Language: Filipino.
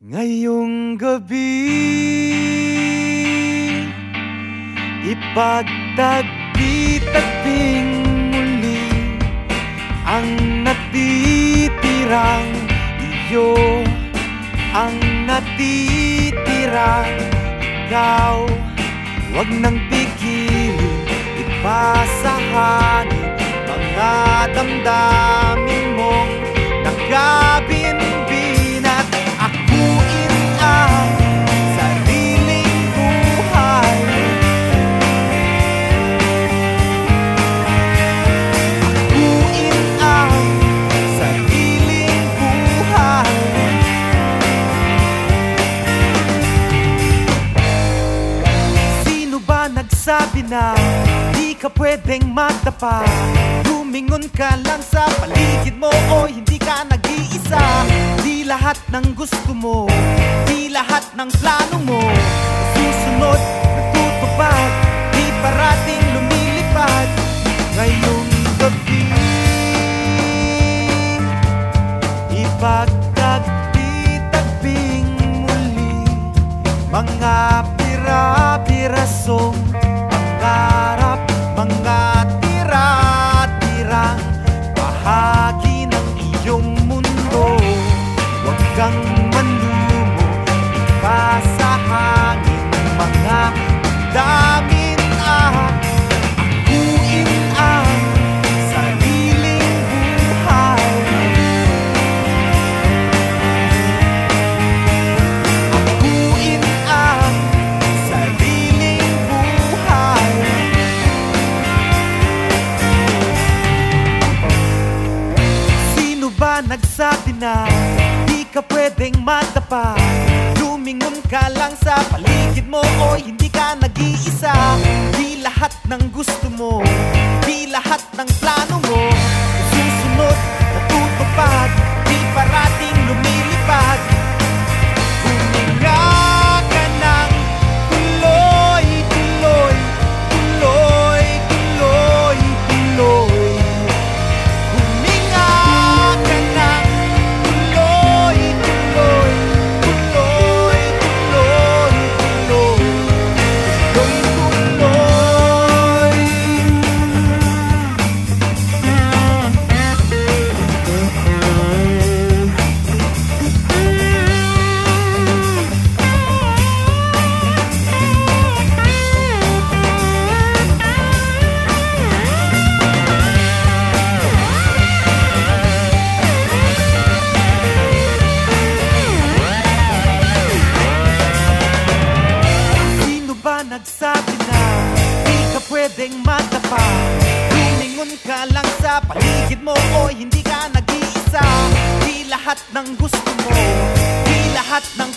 Ngayong gabi Ipagtagpi-tagping muli Ang natitirang iyo. Ang natitirang ikaw Huwag nang pigilin Ipasahangin Mga damdamin nagsabi na di ka pwedeng magtapa? Lumingon ka lang sa paligid mo o hindi ka nag-iisa. Di lahat ng gusto mo, di lahat ng plano mo. Susunod, natutupad, di parating lumilipad. Ngayong gabi Ipagtagpi-tagping muli Mga pira-pirasong Huwag kang manlumo, ipasahangin Mga damin at akuin ang sariling buhay. Akuin ang sariling buhay. Sino ba nagsabi na ka pwedeng magtapa? Lumingon ka lang sa paligid mo o hindi ka nag-iisa Di lahat ng gusto mo, di lahat nagsabi na Di ka pwedeng magtapa Lumingon ka lang sa paligid mo O hindi ka nag-iisa. Di lahat ng gusto mo Di lahat ng